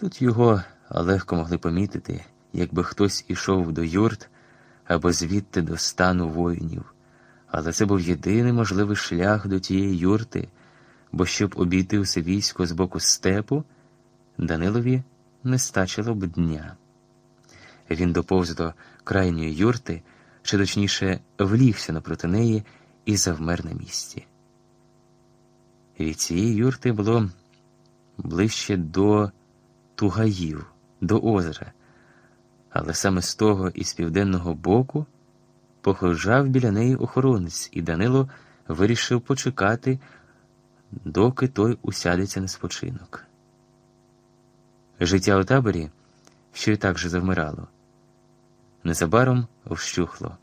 Тут його легко могли помітити, якби хтось ішов до юрт або звідти до стану воїнів, але це був єдиний можливий шлях до тієї юрти, бо щоб обійти усе військо з боку степу, Данилові не стачило б дня. Він доповз до крайньої юрти, чи точніше влігся напроти неї і завмер на місці. Від цієї юрти було ближче до тугаїв, до озера, але саме з того і з південного боку походжав біля неї охоронець, і Данило вирішив почекати, доки той усядеться на спочинок. Життя у таборі, що й так же завмирало, незабаром вщухло,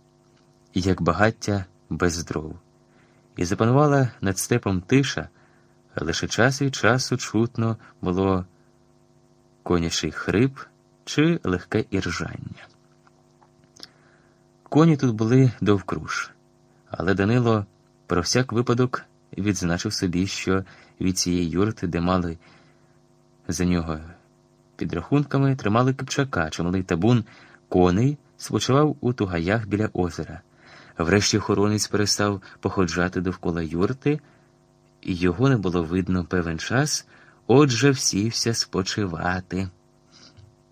як багаття без дров, і запанувала над степом тиша, лише час від часу чутно було конячий хрип чи легке іржання. Коні тут були довкруж, але Данило про всяк випадок відзначив собі, що від цієї юрти, де мали за нього під рахунками, тримали Кипчака, чималий табун коней спочивав у тугаях біля озера. Врешті охоронець перестав походжати довкола юрти, і його не було видно певен час, отже всівся спочивати.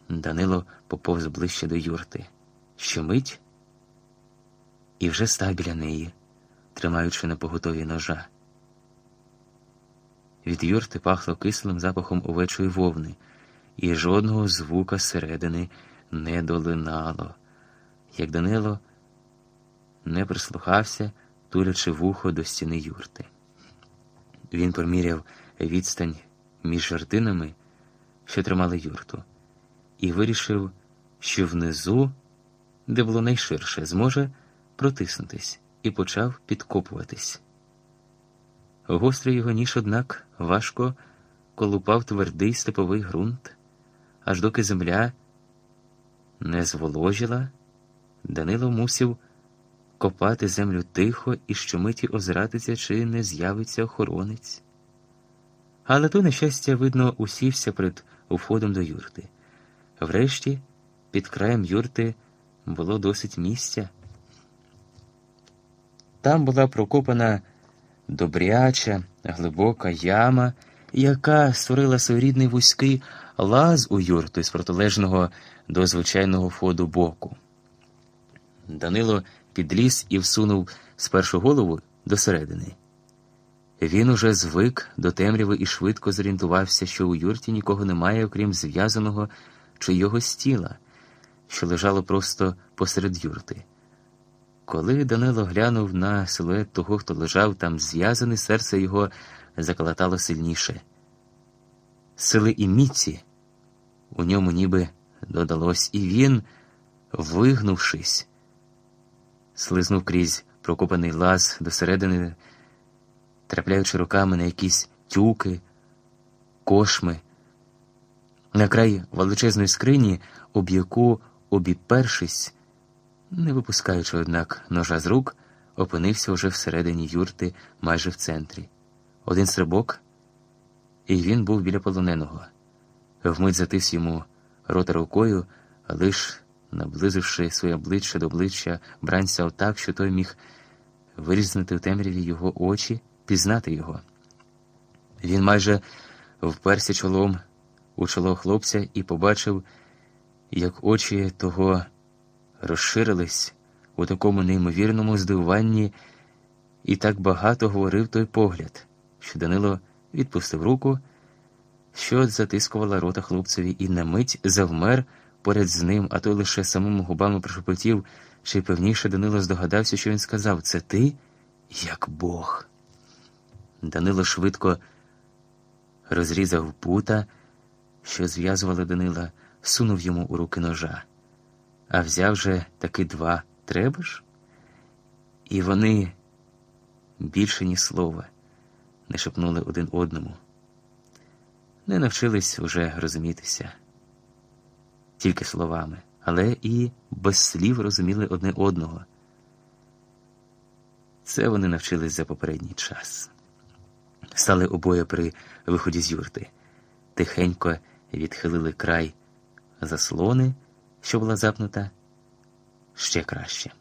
Данило поповз ближче до юрти. Щомить і вже став біля неї, тримаючи на поготові ножа. Від юрти пахло кислим запахом овечої вовни, і жодного звука зсередини не долинало, як Данило не прислухався, тулячи вухо до стіни юрти. Він проміряв відстань між жартинами, що тримали юрту, і вирішив, що внизу, де було найширше, зможе протиснутись, і почав підкопуватись. Гострий його ніж, однак, важко колупав твердий степовий ґрунт, аж доки земля не зволожила, Данило мусив копати землю тихо і щомиті озиратися, чи не з'явиться охоронець. Але то, на щастя, видно, усівся перед уходом до юрти. Врешті, під краєм юрти було досить місця. Там була прокопана добряча, глибока яма, яка створила своєрідний вузький лаз у юрту з протилежного до звичайного входу боку. Данило підліз і всунув спершу голову до середини. Він уже звик до темряви і швидко зорієнтувався, що у юрті нікого немає, окрім зв'язаного чийогось тіла, що лежало просто посеред юрти. Коли Данило глянув на силует того, хто лежав там зв'язаний, серце його заколотало сильніше. Сили і міці у ньому ніби додалось, і він, вигнувшись, слизнув крізь прокопаний лаз досередини, трапляючи руками на якісь тюки, кошми, на край величезної скрині, об яку, обіпершись, не випускаючи, однак, ножа з рук, опинився уже всередині юрти майже в центрі. Один стрибок, і він був біля полоненого. Вмить затис йому рота рукою, лиш наблизивши своє обличчя до обличчя бранця отак, що той міг вирізнити в темряві його очі, пізнати його. Він майже вперся чолом у чоло хлопця і побачив, як очі того розширились у такому неймовірному здивуванні, і так багато говорив той погляд, що Данило відпустив руку, що затискувала рота хлопцеві, і на мить завмер поряд з ним, а той лише самими губами прошепотів, чи певніше Данило здогадався, що він сказав це ти, як Бог. Данило швидко розрізав пута, що зв'язували Данила, сунув йому у руки ножа. А взяв же таки два треба ж? І вони більше ні слова не шепнули один одному. Не навчились уже розумітися тільки словами, але і без слів розуміли одне одного. Це вони навчились за попередній час. Стали обоє при виході з юрти, тихенько відхилили край заслони, що була запнута, ще краще.